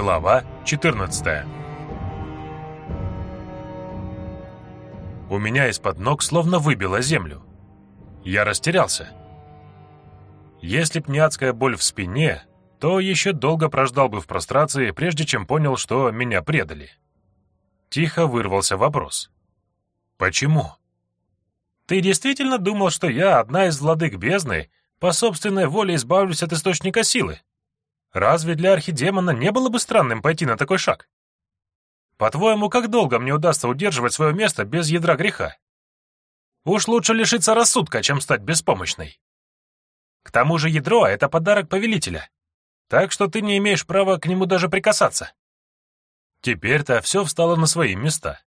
Глава 14 У меня из-под ног словно выбило землю. Я растерялся. Если б не адская боль в спине, то еще долго прождал бы в прострации, прежде чем понял, что меня предали. Тихо вырвался вопрос. «Почему?» «Ты действительно думал, что я, одна из владык бездны, по собственной воле избавлюсь от источника силы? Разве для архидемона не было бы странным пойти на такой шаг? По-твоему, как долго мне удастся удерживать свое место без ядра греха? Уж лучше лишиться рассудка, чем стать беспомощной. К тому же ядро — это подарок повелителя, так что ты не имеешь права к нему даже прикасаться. Теперь-то все встало на свои места.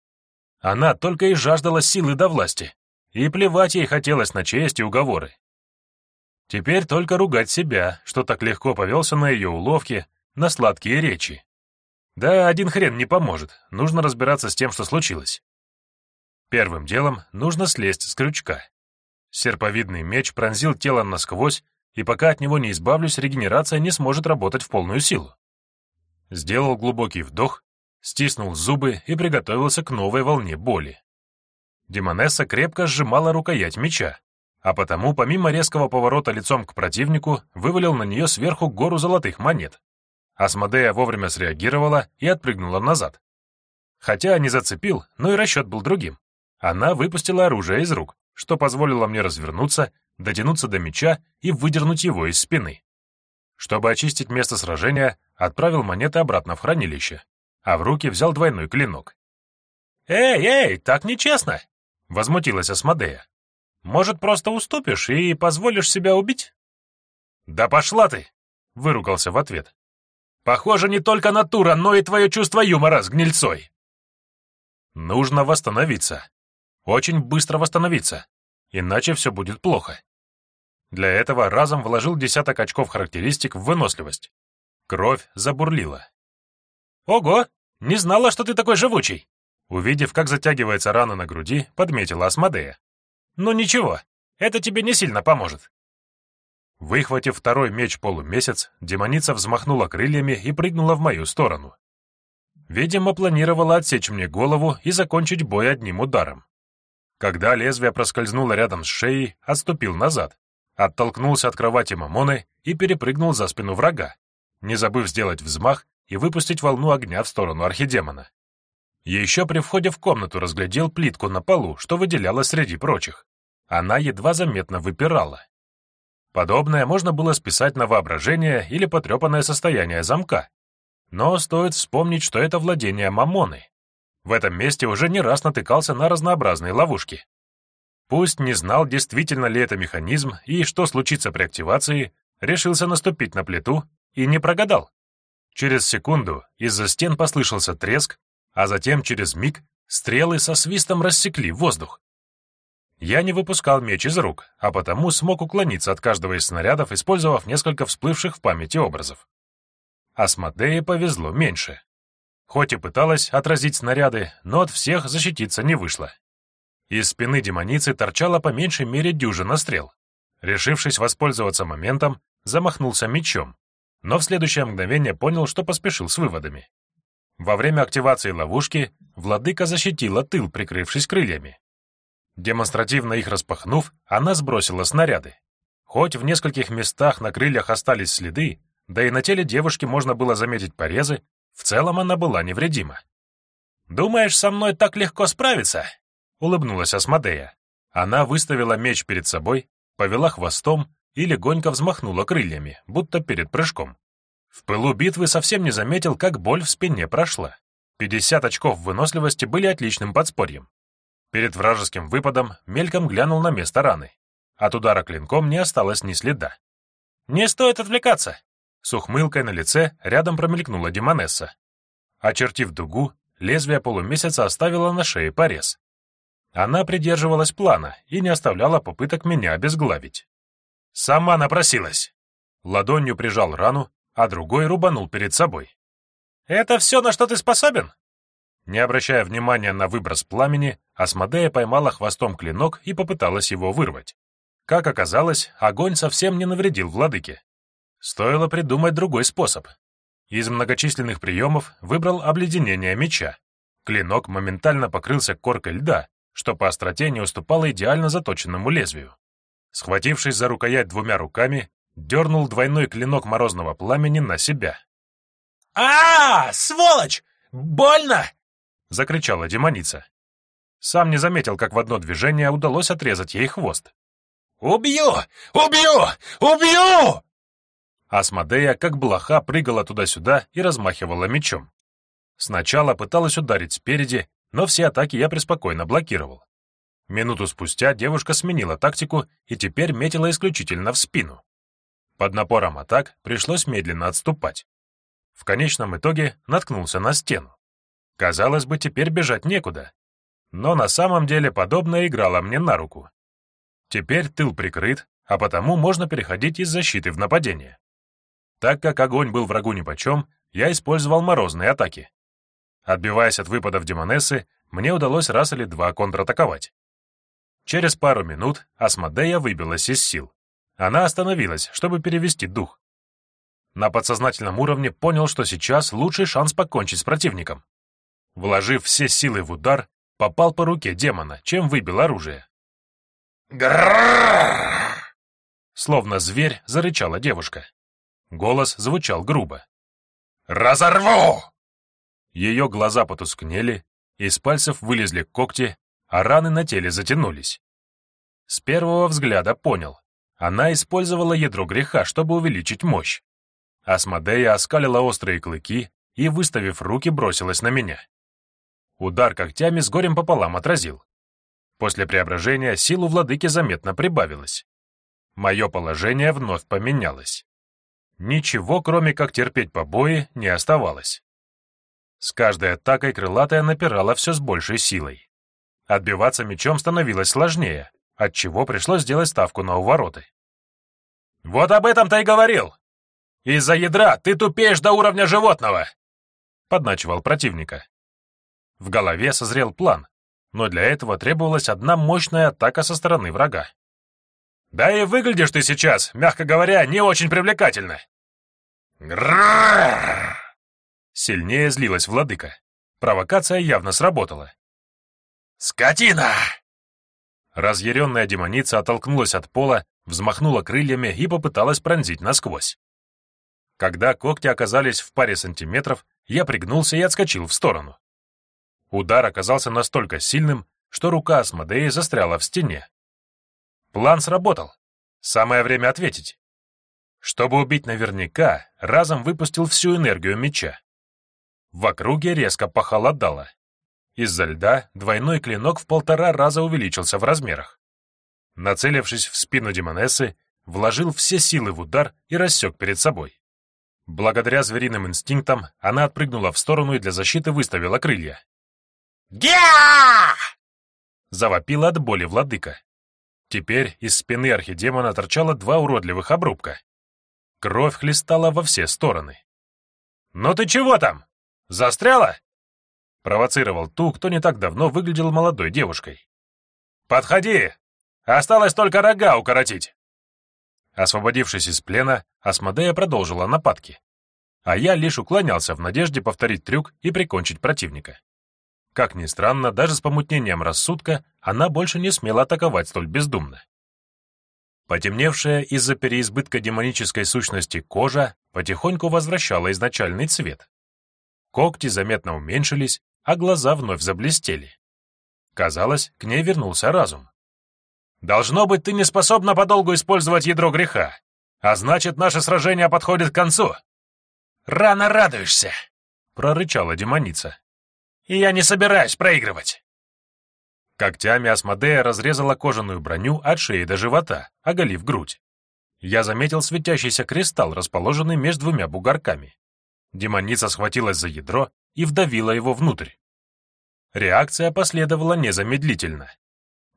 Она только и жаждала силы до власти, и плевать ей хотелось на честь и уговоры. Теперь только ругать себя, что так легко повелся на ее уловки, на сладкие речи. Да, один хрен не поможет, нужно разбираться с тем, что случилось. Первым делом нужно слезть с крючка. Серповидный меч пронзил тело насквозь, и пока от него не избавлюсь, регенерация не сможет работать в полную силу. Сделал глубокий вдох, стиснул зубы и приготовился к новой волне боли. Демонесса крепко сжимала рукоять меча, а потому, помимо резкого поворота лицом к противнику, вывалил на нее сверху гору золотых монет. Асмодея вовремя среагировала и отпрыгнула назад. Хотя не зацепил, но и расчет был другим. Она выпустила оружие из рук, что позволило мне развернуться, дотянуться до меча и выдернуть его из спины. Чтобы очистить место сражения, отправил монеты обратно в хранилище, а в руки взял двойной клинок. «Эй, эй, так нечестно!» — возмутилась Асмодея. Может, просто уступишь и позволишь себя убить?» «Да пошла ты!» — выругался в ответ. «Похоже, не только натура, но и твое чувство юмора с гнильцой!» «Нужно восстановиться. Очень быстро восстановиться, иначе все будет плохо». Для этого разом вложил десяток очков характеристик в выносливость. Кровь забурлила. «Ого! Не знала, что ты такой живучий!» Увидев, как затягивается рана на груди, подметила Асмодея. Ну ничего, это тебе не сильно поможет. Выхватив второй меч полумесяц, демоница взмахнула крыльями и прыгнула в мою сторону. Видимо, планировала отсечь мне голову и закончить бой одним ударом. Когда лезвие проскользнуло рядом с шеей, отступил назад, оттолкнулся от кровати Мамоны и перепрыгнул за спину врага, не забыв сделать взмах и выпустить волну огня в сторону архидемона. Еще при входе в комнату разглядел плитку на полу, что выделялось среди прочих она едва заметно выпирала. Подобное можно было списать на воображение или потрепанное состояние замка. Но стоит вспомнить, что это владение Мамоны. В этом месте уже не раз натыкался на разнообразные ловушки. Пусть не знал, действительно ли это механизм и что случится при активации, решился наступить на плиту и не прогадал. Через секунду из-за стен послышался треск, а затем через миг стрелы со свистом рассекли воздух. Я не выпускал меч из рук, а потому смог уклониться от каждого из снарядов, использовав несколько всплывших в памяти образов. Асмодее повезло меньше. Хоть и пыталась отразить снаряды, но от всех защититься не вышло. Из спины демоницы торчала по меньшей мере дюжина стрел. Решившись воспользоваться моментом, замахнулся мечом, но в следующее мгновение понял, что поспешил с выводами. Во время активации ловушки владыка защитила тыл, прикрывшись крыльями. Демонстративно их распахнув, она сбросила снаряды. Хоть в нескольких местах на крыльях остались следы, да и на теле девушки можно было заметить порезы, в целом она была невредима. «Думаешь, со мной так легко справиться?» — улыбнулась Асмодея. Она выставила меч перед собой, повела хвостом и легонько взмахнула крыльями, будто перед прыжком. В пылу битвы совсем не заметил, как боль в спине прошла. 50 очков выносливости были отличным подспорьем. Перед вражеским выпадом мельком глянул на место раны. От удара клинком не осталось ни следа. «Не стоит отвлекаться!» С ухмылкой на лице рядом промелькнула Демонесса. Очертив дугу, лезвие полумесяца оставило на шее порез. Она придерживалась плана и не оставляла попыток меня обезглавить. «Сама напросилась!» Ладонью прижал рану, а другой рубанул перед собой. «Это все, на что ты способен?» Не обращая внимания на выброс пламени, Асмодея поймала хвостом клинок и попыталась его вырвать. Как оказалось, огонь совсем не навредил владыке. Стоило придумать другой способ. Из многочисленных приемов выбрал обледенение меча. Клинок моментально покрылся коркой льда, что по остроте не уступало идеально заточенному лезвию. Схватившись за рукоять двумя руками, дернул двойной клинок морозного пламени на себя. а, -а, Сволочь! Больно!» — закричала демоница. Сам не заметил, как в одно движение удалось отрезать ей хвост. «Убью! Убью! Убью!» Асмодея, как блоха, прыгала туда-сюда и размахивала мечом. Сначала пыталась ударить спереди, но все атаки я преспокойно блокировал. Минуту спустя девушка сменила тактику и теперь метила исключительно в спину. Под напором атак пришлось медленно отступать. В конечном итоге наткнулся на стену. Казалось бы, теперь бежать некуда. Но на самом деле подобное играло мне на руку. Теперь тыл прикрыт, а потому можно переходить из защиты в нападение. Так как огонь был врагу нипочем, я использовал морозные атаки. Отбиваясь от выпадов демонессы, мне удалось раз или два контратаковать. Через пару минут Асмодея выбилась из сил. Она остановилась, чтобы перевести дух. На подсознательном уровне понял, что сейчас лучший шанс покончить с противником. Вложив все силы в удар, попал по руке демона, чем выбил оружие. Грррррр! Словно зверь зарычала девушка. Голос звучал грубо. «Разорву!» Ее глаза потускнели, из пальцев вылезли когти, а раны на теле затянулись. С первого взгляда понял. Она использовала ядро греха, чтобы увеличить мощь. Асмодея оскалила острые клыки и, выставив руки, бросилась на меня. Удар когтями с горем пополам отразил. После преображения силу владыки заметно прибавилось. Мое положение вновь поменялось. Ничего, кроме как терпеть побои, не оставалось. С каждой атакой крылатая напирала все с большей силой. Отбиваться мечом становилось сложнее, отчего пришлось сделать ставку на увороты. «Вот об этом-то и говорил! Из-за ядра ты тупеешь до уровня животного!» подначивал противника. В голове созрел план, но для этого требовалась одна мощная атака со стороны врага. «Да и выглядишь ты сейчас, мягко говоря, не очень привлекательно!» Сильнее злилась владыка. Провокация явно сработала. «Скотина!» Разъяренная демоница оттолкнулась от пола, взмахнула крыльями и попыталась пронзить насквозь. Когда когти оказались в паре сантиметров, я пригнулся и отскочил в сторону. Удар оказался настолько сильным, что рука Асмодеи застряла в стене. План сработал. Самое время ответить. Чтобы убить наверняка, разом выпустил всю энергию меча. В округе резко похолодало. Из-за льда двойной клинок в полтора раза увеличился в размерах. Нацелившись в спину Демонессы, вложил все силы в удар и рассек перед собой. Благодаря звериным инстинктам она отпрыгнула в сторону и для защиты выставила крылья. «Гя!» Завопил от боли владыка. Теперь из спины архидемона торчало два уродливых обрубка. Кровь хлестала во все стороны. «Ну ты чего там? Застряла?» Провоцировал ту, кто не так давно выглядел молодой девушкой. «Подходи! Осталось только рога укоротить!» Освободившись из плена, Асмодея продолжила нападки. А я лишь уклонялся в надежде повторить трюк и прикончить противника. Как ни странно, даже с помутнением рассудка она больше не смела атаковать столь бездумно. Потемневшая из-за переизбытка демонической сущности кожа потихоньку возвращала изначальный цвет. Когти заметно уменьшились, а глаза вновь заблестели. Казалось, к ней вернулся разум. «Должно быть, ты не способна подолгу использовать ядро греха, а значит, наше сражение подходит к концу». «Рано радуешься», — прорычала демоница и я не собираюсь проигрывать. Когтями Асмодея разрезала кожаную броню от шеи до живота, оголив грудь. Я заметил светящийся кристалл, расположенный между двумя бугорками. Демоница схватилась за ядро и вдавила его внутрь. Реакция последовала незамедлительно.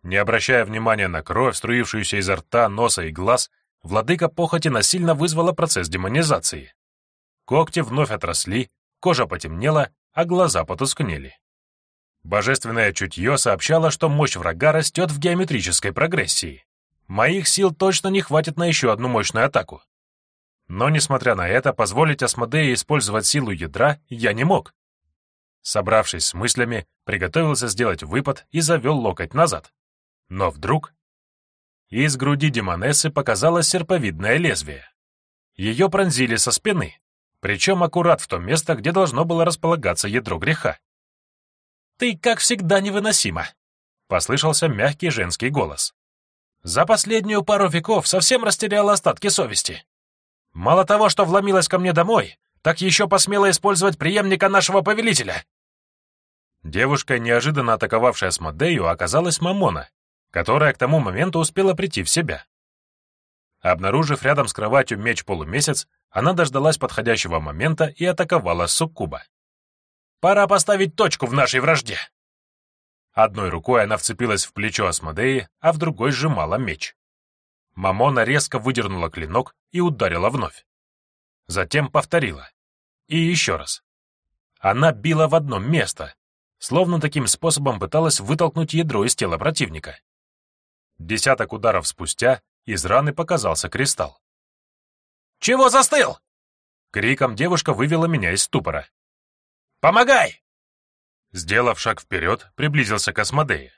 Не обращая внимания на кровь, струившуюся изо рта, носа и глаз, владыка похоти насильно вызвала процесс демонизации. Когти вновь отросли, кожа потемнела, а глаза потускнели. Божественное чутье сообщало, что мощь врага растет в геометрической прогрессии. Моих сил точно не хватит на еще одну мощную атаку. Но, несмотря на это, позволить Асмодею использовать силу ядра я не мог. Собравшись с мыслями, приготовился сделать выпад и завел локоть назад. Но вдруг... Из груди демонессы показалось серповидное лезвие. Ее пронзили со спины, причем аккурат в то место, где должно было располагаться ядро греха. «Ты, как всегда, невыносима!» — послышался мягкий женский голос. «За последнюю пару веков совсем растеряла остатки совести. Мало того, что вломилась ко мне домой, так еще посмела использовать преемника нашего повелителя!» Девушка, неожиданно атаковавшая Смодею, оказалась Мамона, которая к тому моменту успела прийти в себя. Обнаружив рядом с кроватью меч-полумесяц, она дождалась подходящего момента и атаковала суккуба. «Пора поставить точку в нашей вражде!» Одной рукой она вцепилась в плечо Асмодеи, а в другой сжимала меч. Мамона резко выдернула клинок и ударила вновь. Затем повторила. И еще раз. Она била в одно место, словно таким способом пыталась вытолкнуть ядро из тела противника. Десяток ударов спустя из раны показался кристалл. «Чего застыл?» Криком девушка вывела меня из ступора. «Помогай!» Сделав шаг вперед, приблизился к Асмодее.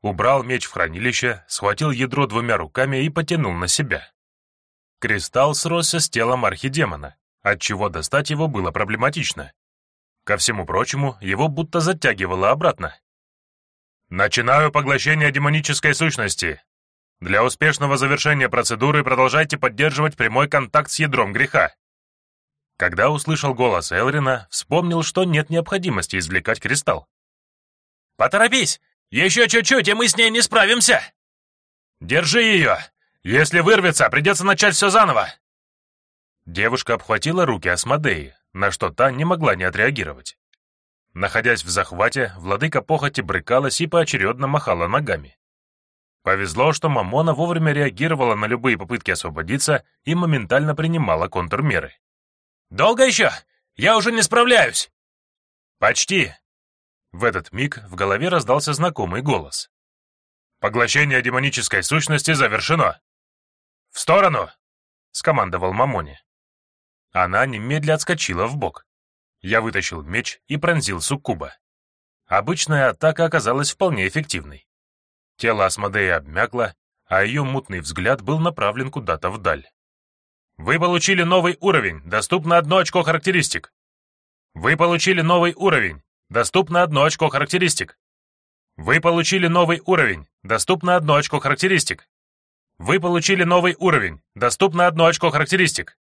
Убрал меч в хранилище, схватил ядро двумя руками и потянул на себя. Кристалл сросся с телом архидемона, отчего достать его было проблематично. Ко всему прочему, его будто затягивало обратно. «Начинаю поглощение демонической сущности. Для успешного завершения процедуры продолжайте поддерживать прямой контакт с ядром греха». Когда услышал голос Элрина, вспомнил, что нет необходимости извлекать кристалл. «Поторопись! Еще чуть-чуть, и мы с ней не справимся!» «Держи ее! Если вырвется, придется начать все заново!» Девушка обхватила руки Асмодеи, на что та не могла не отреагировать. Находясь в захвате, владыка похоти брыкалась и поочередно махала ногами. Повезло, что Мамона вовремя реагировала на любые попытки освободиться и моментально принимала контрмеры. «Долго еще? Я уже не справляюсь!» «Почти!» В этот миг в голове раздался знакомый голос. «Поглощение демонической сущности завершено!» «В сторону!» — скомандовал Мамоне. Она немедля отскочила в бок. Я вытащил меч и пронзил суккуба. Обычная атака оказалась вполне эффективной. Тело Асмодея обмякло, а ее мутный взгляд был направлен куда-то вдаль. Вы получили новый уровень, доступно одно очко характеристик. Вы получили новый уровень, доступно одно очко характеристик. Вы получили новый уровень, доступно одно очко характеристик. Вы получили новый уровень, доступно одно очко характеристик.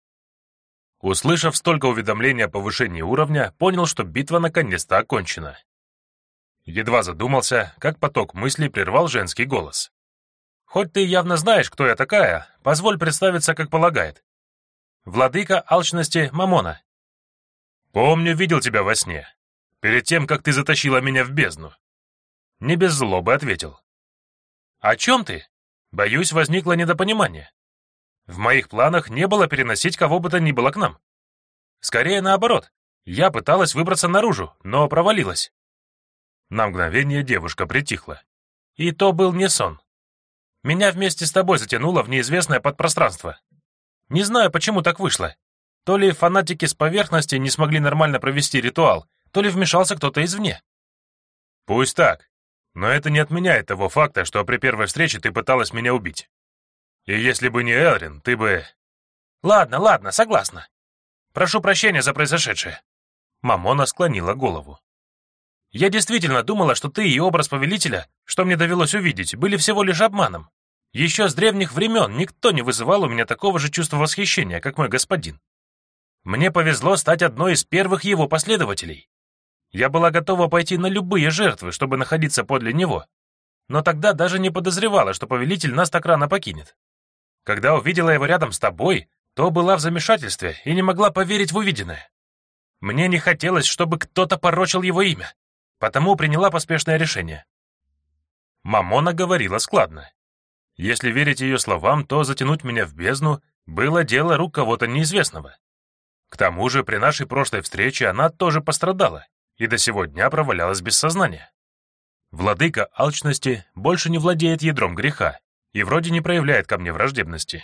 Услышав столько уведомлений о повышении уровня, понял, что битва наконец-то окончена. Едва задумался, как поток мыслей прервал женский голос. «Хоть ты явно знаешь, кто я такая, позволь представиться, как полагает. Владыка алчности Мамона». «Помню, видел тебя во сне, перед тем, как ты затащила меня в бездну». Не без злобы ответил. «О чем ты? Боюсь, возникло недопонимание. В моих планах не было переносить кого бы то ни было к нам. Скорее наоборот, я пыталась выбраться наружу, но провалилась. На мгновение девушка притихла. И то был не сон. Меня вместе с тобой затянуло в неизвестное подпространство. Не знаю, почему так вышло. То ли фанатики с поверхности не смогли нормально провести ритуал, то ли вмешался кто-то извне. Пусть так, но это не отменяет того факта, что при первой встрече ты пыталась меня убить. И если бы не Элрин, ты бы... Ладно, ладно, согласна. Прошу прощения за произошедшее. Мамона склонила голову. Я действительно думала, что ты и образ повелителя, что мне довелось увидеть, были всего лишь обманом. Еще с древних времен никто не вызывал у меня такого же чувства восхищения, как мой господин. Мне повезло стать одной из первых его последователей. Я была готова пойти на любые жертвы, чтобы находиться подле него. Но тогда даже не подозревала, что повелитель нас так рано покинет. Когда увидела его рядом с тобой, то была в замешательстве и не могла поверить в увиденное. Мне не хотелось, чтобы кто-то порочил его имя, потому приняла поспешное решение. Мамона говорила складно. Если верить ее словам, то затянуть меня в бездну было дело рук кого-то неизвестного. К тому же при нашей прошлой встрече она тоже пострадала и до сего дня провалялась без сознания. Владыка алчности больше не владеет ядром греха, и вроде не проявляет ко мне враждебности.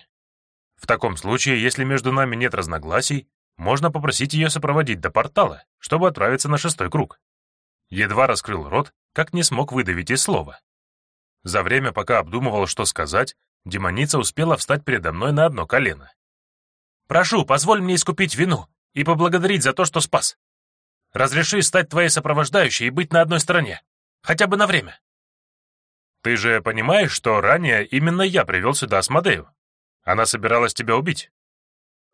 В таком случае, если между нами нет разногласий, можно попросить ее сопроводить до портала, чтобы отправиться на шестой круг. Едва раскрыл рот, как не смог выдавить и слова. За время, пока обдумывал, что сказать, демоница успела встать передо мной на одно колено. «Прошу, позволь мне искупить вину и поблагодарить за то, что спас. Разреши стать твоей сопровождающей и быть на одной стороне, хотя бы на время». «Ты же понимаешь, что ранее именно я привел сюда Асмодею? Она собиралась тебя убить.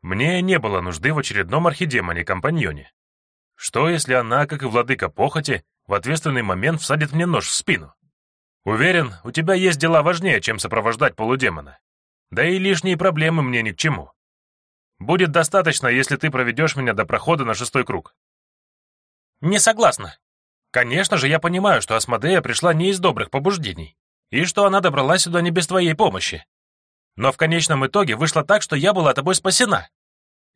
Мне не было нужды в очередном архидемоне-компаньоне. Что, если она, как и владыка похоти, в ответственный момент всадит мне нож в спину? Уверен, у тебя есть дела важнее, чем сопровождать полудемона. Да и лишние проблемы мне ни к чему. Будет достаточно, если ты проведешь меня до прохода на шестой круг. Не согласна. Конечно же, я понимаю, что Асмодея пришла не из добрых побуждений, и что она добралась сюда не без твоей помощи. Но в конечном итоге вышло так, что я была тобой спасена.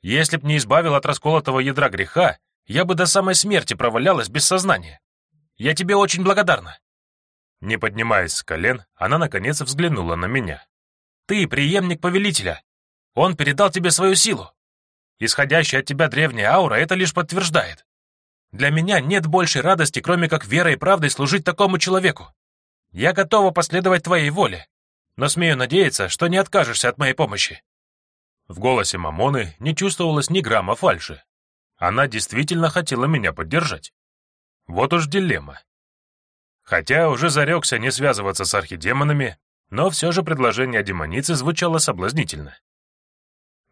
Если б не избавил от расколотого ядра греха, я бы до самой смерти провалялась без сознания. Я тебе очень благодарна. Не поднимаясь с колен, она наконец взглянула на меня. «Ты преемник повелителя. Он передал тебе свою силу. Исходящая от тебя древняя аура это лишь подтверждает. Для меня нет большей радости, кроме как верой и правдой служить такому человеку. Я готова последовать твоей воле, но смею надеяться, что не откажешься от моей помощи». В голосе Мамоны не чувствовалось ни грамма фальши. Она действительно хотела меня поддержать. Вот уж дилемма. Хотя уже зарекся не связываться с архидемонами, но все же предложение демоницы звучало соблазнительно.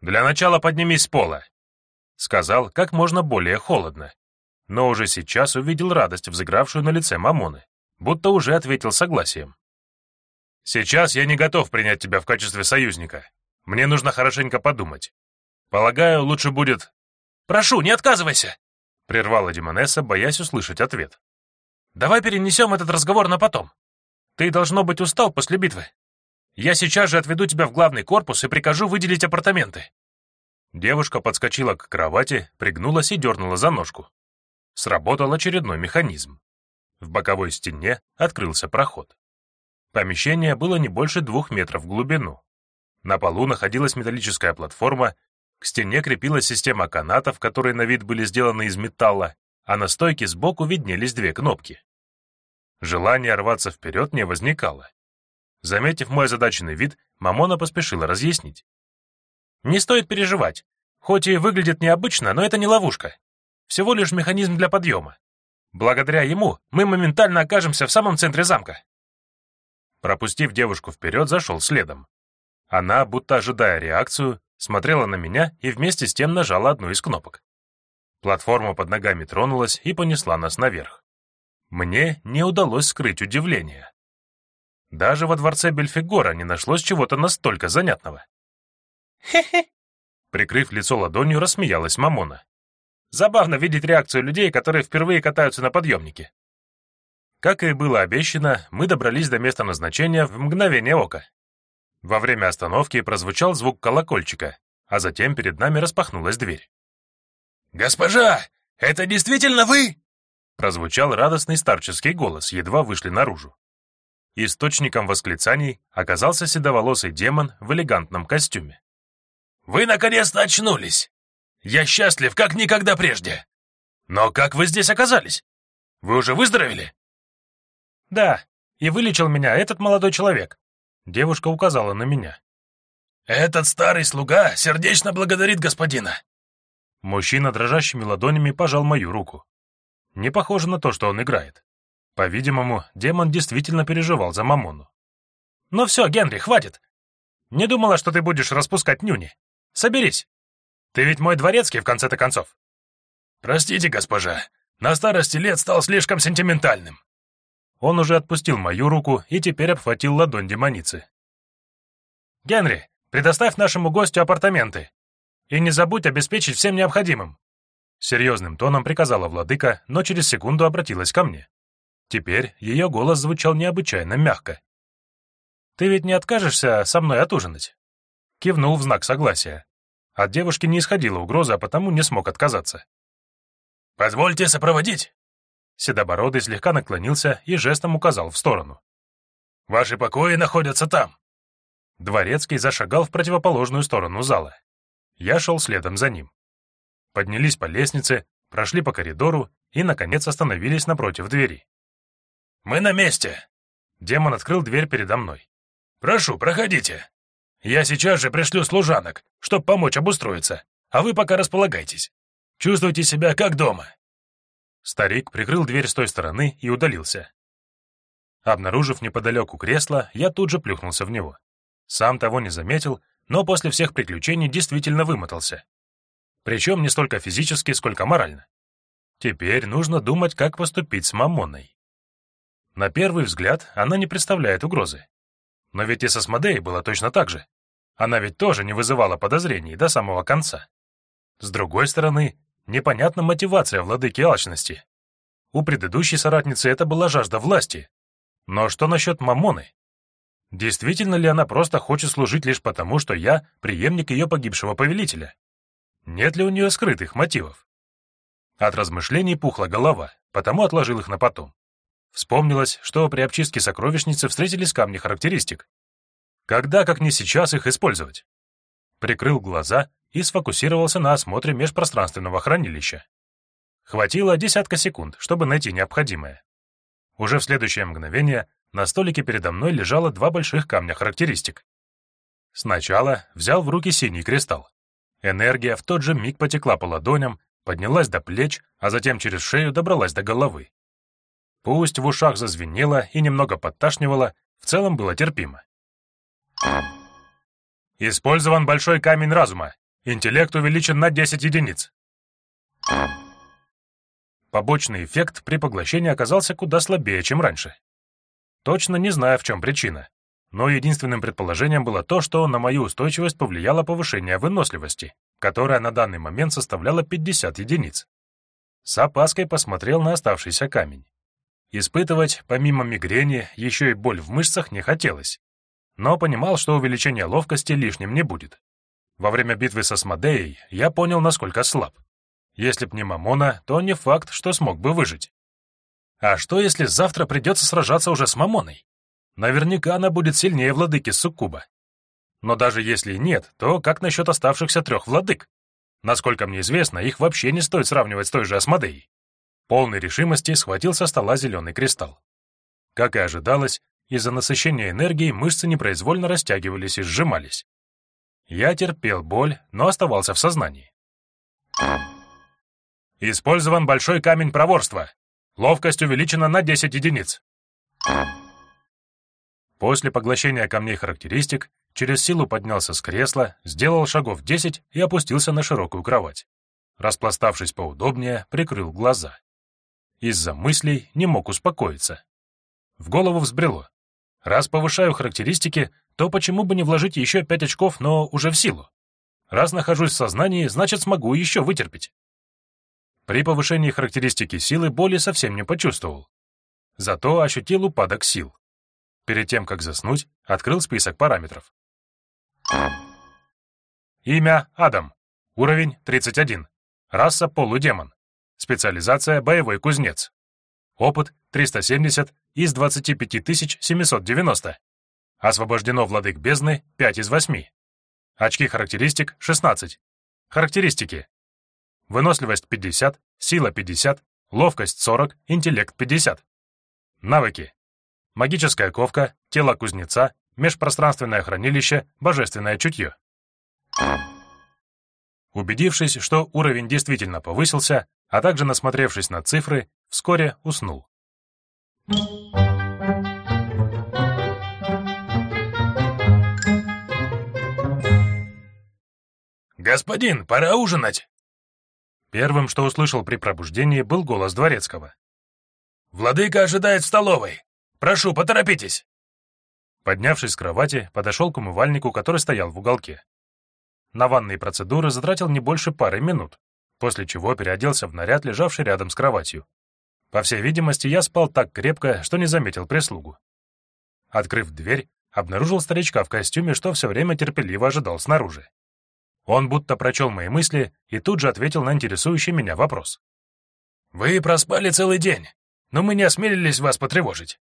«Для начала поднимись с пола», — сказал как можно более холодно, но уже сейчас увидел радость, взыгравшую на лице Мамоны, будто уже ответил согласием. «Сейчас я не готов принять тебя в качестве союзника. Мне нужно хорошенько подумать. Полагаю, лучше будет...» «Прошу, не отказывайся!» — прервала Демонесса, боясь услышать ответ. Давай перенесем этот разговор на потом. Ты, должно быть, устал после битвы. Я сейчас же отведу тебя в главный корпус и прикажу выделить апартаменты». Девушка подскочила к кровати, пригнулась и дернула за ножку. Сработал очередной механизм. В боковой стене открылся проход. Помещение было не больше двух метров в глубину. На полу находилась металлическая платформа, к стене крепилась система канатов, которые на вид были сделаны из металла, а на стойке сбоку виднелись две кнопки. Желание рваться вперед не возникало. Заметив мой озадаченный вид, Мамона поспешила разъяснить. «Не стоит переживать. Хоть и выглядит необычно, но это не ловушка. Всего лишь механизм для подъема. Благодаря ему мы моментально окажемся в самом центре замка». Пропустив девушку вперед, зашел следом. Она, будто ожидая реакцию, смотрела на меня и вместе с тем нажала одну из кнопок. Платформа под ногами тронулась и понесла нас наверх. Мне не удалось скрыть удивление. Даже во дворце Бельфигора не нашлось чего-то настолько занятного. «Хе-хе!» Прикрыв лицо ладонью, рассмеялась Мамона. «Забавно видеть реакцию людей, которые впервые катаются на подъемнике». Как и было обещано, мы добрались до места назначения в мгновение ока. Во время остановки прозвучал звук колокольчика, а затем перед нами распахнулась дверь. «Госпожа, это действительно вы?» Прозвучал радостный старческий голос, едва вышли наружу. Источником восклицаний оказался седоволосый демон в элегантном костюме. «Вы наконец-то очнулись! Я счастлив, как никогда прежде! Но как вы здесь оказались? Вы уже выздоровели?» «Да, и вылечил меня этот молодой человек», — девушка указала на меня. «Этот старый слуга сердечно благодарит господина. Мужчина дрожащими ладонями пожал мою руку. Не похоже на то, что он играет. По-видимому, демон действительно переживал за Мамону. «Ну все, Генри, хватит. Не думала, что ты будешь распускать нюни. Соберись. Ты ведь мой дворецкий, в конце-то концов». «Простите, госпожа, на старости лет стал слишком сентиментальным». Он уже отпустил мою руку и теперь обхватил ладонь демоницы. «Генри, предоставь нашему гостю апартаменты. И не забудь обеспечить всем необходимым. Серьезным тоном приказала владыка, но через секунду обратилась ко мне. Теперь ее голос звучал необычайно мягко. «Ты ведь не откажешься со мной отужинать?» Кивнул в знак согласия. От девушки не исходила угроза, а потому не смог отказаться. «Позвольте сопроводить!» Седобородый слегка наклонился и жестом указал в сторону. «Ваши покои находятся там!» Дворецкий зашагал в противоположную сторону зала. Я шел следом за ним. Поднялись по лестнице, прошли по коридору и, наконец, остановились напротив двери. «Мы на месте!» Демон открыл дверь передо мной. «Прошу, проходите. Я сейчас же пришлю служанок, чтобы помочь обустроиться, а вы пока располагайтесь. Чувствуйте себя как дома». Старик прикрыл дверь с той стороны и удалился. Обнаружив неподалеку кресло, я тут же плюхнулся в него. Сам того не заметил, но после всех приключений действительно вымотался. Причем не столько физически, сколько морально. Теперь нужно думать, как поступить с Мамоной. На первый взгляд она не представляет угрозы. Но ведь и с Асмодеей было точно так же. Она ведь тоже не вызывала подозрений до самого конца. С другой стороны, непонятна мотивация владыки алчности. У предыдущей соратницы это была жажда власти. Но что насчет Мамоны? Действительно ли она просто хочет служить лишь потому, что я преемник ее погибшего повелителя? Нет ли у нее скрытых мотивов? От размышлений пухла голова, потому отложил их на потом. Вспомнилось, что при обчистке сокровищницы встретились камни характеристик. Когда, как не сейчас, их использовать? Прикрыл глаза и сфокусировался на осмотре межпространственного хранилища. Хватило десятка секунд, чтобы найти необходимое. Уже в следующее мгновение на столике передо мной лежало два больших камня характеристик. Сначала взял в руки синий кристалл. Энергия в тот же миг потекла по ладоням, поднялась до плеч, а затем через шею добралась до головы. Пусть в ушах зазвенело и немного подташнивало, в целом было терпимо. Использован большой камень разума. Интеллект увеличен на 10 единиц. Побочный эффект при поглощении оказался куда слабее, чем раньше. Точно не знаю, в чем причина, но единственным предположением было то, что на мою устойчивость повлияло повышение выносливости, которая на данный момент составляла 50 единиц. С опаской посмотрел на оставшийся камень. Испытывать, помимо мигрени, еще и боль в мышцах не хотелось, но понимал, что увеличение ловкости лишним не будет. Во время битвы со Смодеей я понял, насколько слаб. Если б не Мамона, то не факт, что смог бы выжить. А что, если завтра придется сражаться уже с Мамоной? Наверняка она будет сильнее владыки Суккуба. Но даже если нет, то как насчет оставшихся трех владык? Насколько мне известно, их вообще не стоит сравнивать с той же Асмодеей. Полной решимости схватил со стола зеленый кристалл. Как и ожидалось, из-за насыщения энергии мышцы непроизвольно растягивались и сжимались. Я терпел боль, но оставался в сознании. Использован большой камень проворства. Ловкость увеличена на 10 единиц. После поглощения камней характеристик через силу поднялся с кресла, сделал шагов 10 и опустился на широкую кровать. Распластавшись поудобнее, прикрыл глаза. Из-за мыслей не мог успокоиться. В голову взбрело. Раз повышаю характеристики, то почему бы не вложить еще пять очков, но уже в силу? Раз нахожусь в сознании, значит, смогу еще вытерпеть. При повышении характеристики силы боли совсем не почувствовал. Зато ощутил упадок сил. Перед тем, как заснуть, открыл список параметров. Имя — Адам. Уровень — 31. Раса — полудемон. Специализация — боевой кузнец. Опыт — 370 из 25 790. Освобождено владык бездны — 5 из 8. Очки характеристик — 16. Характеристики. Выносливость — 50, сила — 50, ловкость — 40, интеллект — 50. Навыки. Магическая ковка, тело кузнеца, межпространственное хранилище, божественное чутье. Убедившись, что уровень действительно повысился, а также насмотревшись на цифры, вскоре уснул. «Господин, пора ужинать!» Первым, что услышал при пробуждении, был голос Дворецкого. «Владыка ожидает в столовой. Прошу, поторопитесь!» Поднявшись с кровати, подошел к умывальнику, который стоял в уголке. На ванные процедуры затратил не больше пары минут, после чего переоделся в наряд, лежавший рядом с кроватью. По всей видимости, я спал так крепко, что не заметил прислугу. Открыв дверь, обнаружил старичка в костюме, что все время терпеливо ожидал снаружи. Он будто прочел мои мысли и тут же ответил на интересующий меня вопрос. «Вы проспали целый день, но мы не осмелились вас потревожить.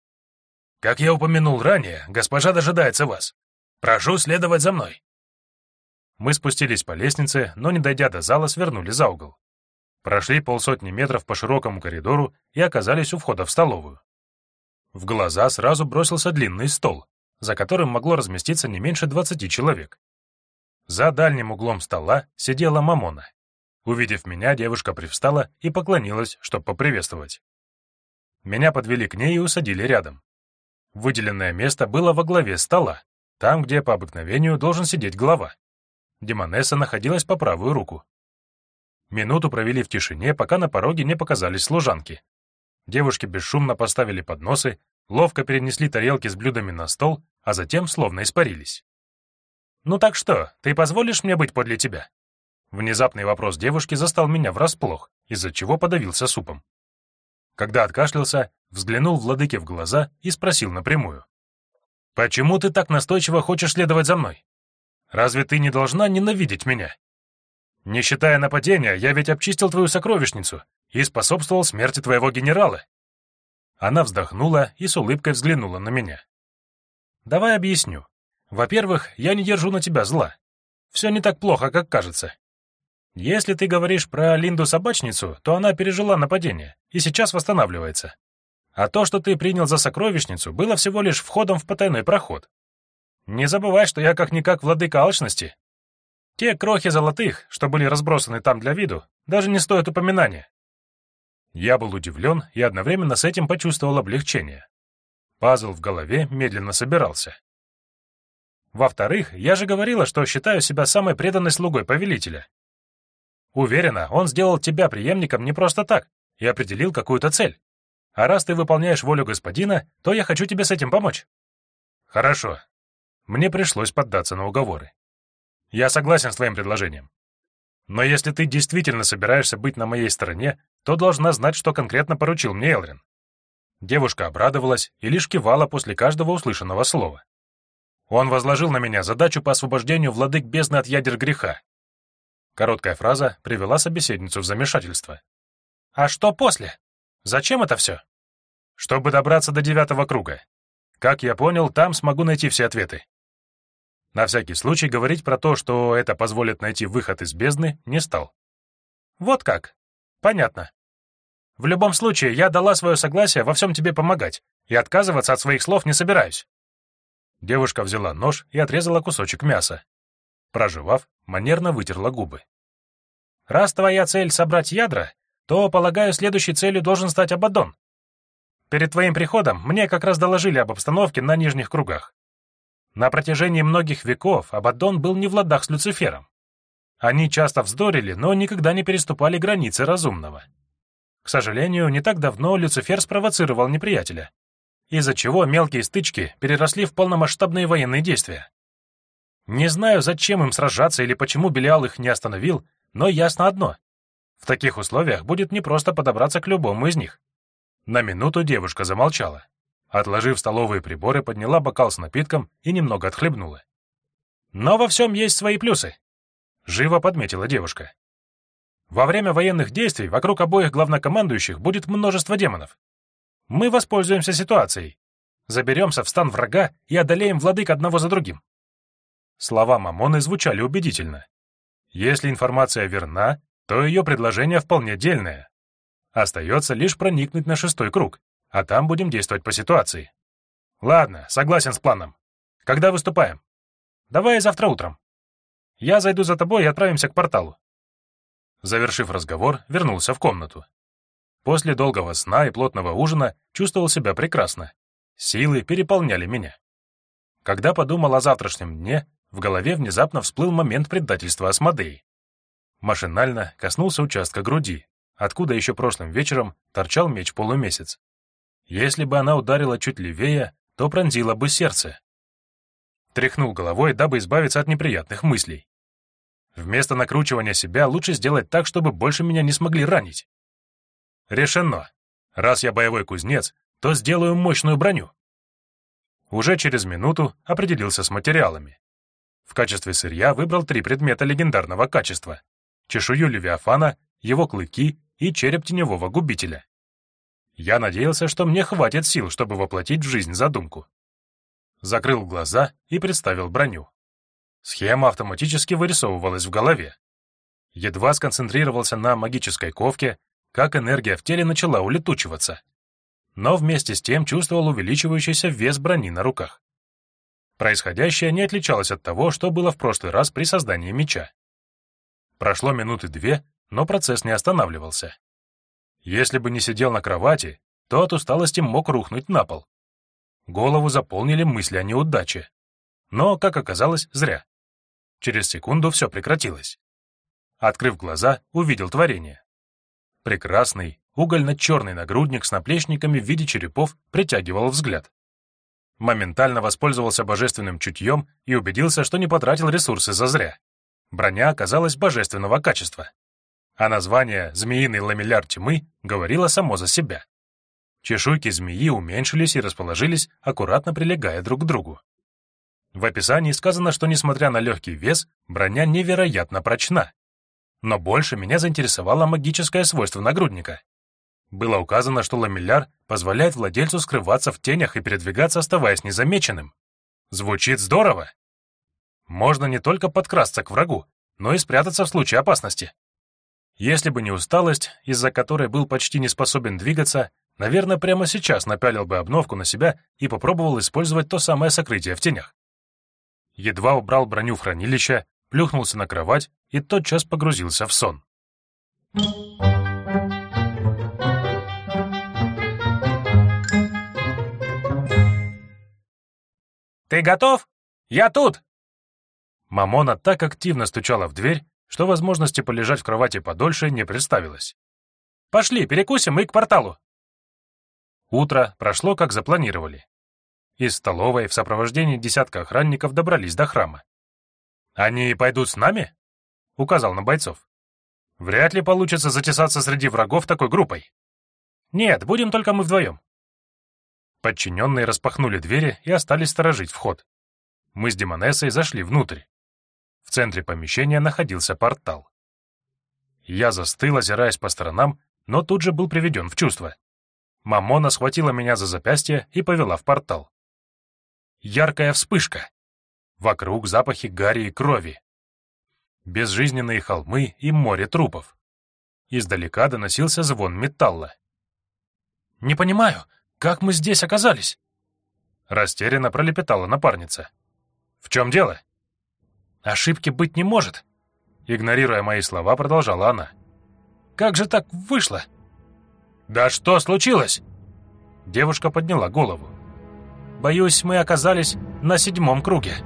Как я упомянул ранее, госпожа дожидается вас. Прошу следовать за мной». Мы спустились по лестнице, но, не дойдя до зала, свернули за угол. Прошли полсотни метров по широкому коридору и оказались у входа в столовую. В глаза сразу бросился длинный стол, за которым могло разместиться не меньше 20 человек. За дальним углом стола сидела Мамона. Увидев меня, девушка привстала и поклонилась, чтобы поприветствовать. Меня подвели к ней и усадили рядом. Выделенное место было во главе стола, там, где по обыкновению должен сидеть глава. Демонесса находилась по правую руку. Минуту провели в тишине, пока на пороге не показались служанки. Девушки бесшумно поставили подносы, ловко перенесли тарелки с блюдами на стол, а затем словно испарились. «Ну так что, ты позволишь мне быть подле тебя?» Внезапный вопрос девушки застал меня врасплох, из-за чего подавился супом. Когда откашлялся, взглянул владыке в глаза и спросил напрямую. «Почему ты так настойчиво хочешь следовать за мной? Разве ты не должна ненавидеть меня? Не считая нападения, я ведь обчистил твою сокровищницу и способствовал смерти твоего генерала». Она вздохнула и с улыбкой взглянула на меня. «Давай объясню. Во-первых, я не держу на тебя зла. Все не так плохо, как кажется. Если ты говоришь про Линду-собачницу, то она пережила нападение и сейчас восстанавливается. А то, что ты принял за сокровищницу, было всего лишь входом в потайной проход. Не забывай, что я как-никак владыка алчности. Те крохи золотых, что были разбросаны там для виду, даже не стоят упоминания. Я был удивлен и одновременно с этим почувствовал облегчение. Пазл в голове медленно собирался. Во-вторых, я же говорила, что считаю себя самой преданной слугой повелителя. Уверена, он сделал тебя преемником не просто так и определил какую-то цель. А раз ты выполняешь волю господина, то я хочу тебе с этим помочь. Хорошо, мне пришлось поддаться на уговоры. Я согласен с твоим предложением. Но если ты действительно собираешься быть на моей стороне, то должна знать, что конкретно поручил мне Элрин. Девушка обрадовалась и лишь кивала после каждого услышанного слова. Он возложил на меня задачу по освобождению владык бездны от ядер греха. Короткая фраза привела собеседницу в замешательство. «А что после? Зачем это все?» «Чтобы добраться до девятого круга. Как я понял, там смогу найти все ответы. На всякий случай говорить про то, что это позволит найти выход из бездны, не стал. Вот как. Понятно. В любом случае, я дала свое согласие во всем тебе помогать, и отказываться от своих слов не собираюсь. Девушка взяла нож и отрезала кусочек мяса. Проживав, манерно вытерла губы. «Раз твоя цель — собрать ядра, то, полагаю, следующей целью должен стать Абаддон. Перед твоим приходом мне как раз доложили об обстановке на нижних кругах. На протяжении многих веков Абаддон был не в ладах с Люцифером. Они часто вздорили, но никогда не переступали границы разумного. К сожалению, не так давно Люцифер спровоцировал неприятеля, из-за чего мелкие стычки переросли в полномасштабные военные действия. Не знаю, зачем им сражаться или почему Белиал их не остановил, но ясно одно. В таких условиях будет непросто подобраться к любому из них. На минуту девушка замолчала. Отложив столовые приборы, подняла бокал с напитком и немного отхлебнула. «Но во всем есть свои плюсы», — живо подметила девушка. «Во время военных действий вокруг обоих главнокомандующих будет множество демонов. Мы воспользуемся ситуацией, заберемся в стан врага и одолеем владык одного за другим». Слова Мамоны звучали убедительно. Если информация верна, то ее предложение вполне дельное. Остается лишь проникнуть на шестой круг, а там будем действовать по ситуации. Ладно, согласен с планом. Когда выступаем? Давай завтра утром. Я зайду за тобой и отправимся к порталу. Завершив разговор, вернулся в комнату. После долгого сна и плотного ужина чувствовал себя прекрасно. Силы переполняли меня. Когда подумал о завтрашнем дне, в голове внезапно всплыл момент предательства Асмодеи. Машинально коснулся участка груди, откуда еще прошлым вечером торчал меч полумесяц. Если бы она ударила чуть левее, то пронзила бы сердце. Тряхнул головой, дабы избавиться от неприятных мыслей. Вместо накручивания себя лучше сделать так, чтобы больше меня не смогли ранить. Решено. Раз я боевой кузнец, то сделаю мощную броню. Уже через минуту определился с материалами. В качестве сырья выбрал три предмета легендарного качества. Чешую Левиафана, его клыки и череп теневого губителя. Я надеялся, что мне хватит сил, чтобы воплотить в жизнь задумку. закрыл глаза и представил броню. Схема автоматически вырисовывалась в голове. Едва сконцентрировался на магической ковке, как энергия в теле начала улетучиваться. Но вместе с тем чувствовал увеличивающийся вес брони на руках. Происходящее не отличалось от того, что было в прошлый раз при создании меча. Прошло минуты две, но процесс не останавливался. Если бы не сидел на кровати, то от усталости мог рухнуть на пол. Голову заполнили мысли о неудаче. Но, как оказалось, зря. Через секунду все прекратилось. Открыв глаза, увидел творение. Прекрасный, угольно-черный нагрудник с наплечниками в виде черепов притягивал взгляд. Моментально воспользовался божественным чутьем и убедился, что не потратил ресурсы зазря. Броня оказалась божественного качества. А название «Змеиный ламелляр тьмы» говорило само за себя. Чешуйки змеи уменьшились и расположились, аккуратно прилегая друг к другу. В описании сказано, что, несмотря на легкий вес, броня невероятно прочна. Но больше меня заинтересовало магическое свойство нагрудника. Было указано, что ламелляр позволяет владельцу скрываться в тенях и передвигаться, оставаясь незамеченным. Звучит здорово. Можно не только подкрасться к врагу, но и спрятаться в случае опасности. Если бы не усталость, из-за которой был почти не способен двигаться, наверное, прямо сейчас напялил бы обновку на себя и попробовал использовать то самое сокрытие в тенях едва убрал броню в хранилище, плюхнулся на кровать и тотчас погрузился в сон. «Ты готов? Я тут!» Мамона так активно стучала в дверь, что возможности полежать в кровати подольше не представилось. «Пошли, перекусим и к порталу!» Утро прошло, как запланировали. Из столовой в сопровождении десятка охранников добрались до храма. «Они пойдут с нами?» — указал на бойцов. «Вряд ли получится затесаться среди врагов такой группой». «Нет, будем только мы вдвоем». Подчиненные распахнули двери и остались сторожить вход. Мы с Демонессой зашли внутрь. В центре помещения находился портал. Я застыл, озираясь по сторонам, но тут же был приведен в чувство. Мамона схватила меня за запястье и повела в портал яркая вспышка. Вокруг запахи гари и крови. Безжизненные холмы и море трупов. Издалека доносился звон металла. «Не понимаю, как мы здесь оказались?» Растерянно пролепетала напарница. «В чем дело?» «Ошибки быть не может», — игнорируя мои слова, продолжала она. «Как же так вышло?» «Да что случилось?» Девушка подняла голову. Боюсь, мы оказались на седьмом круге».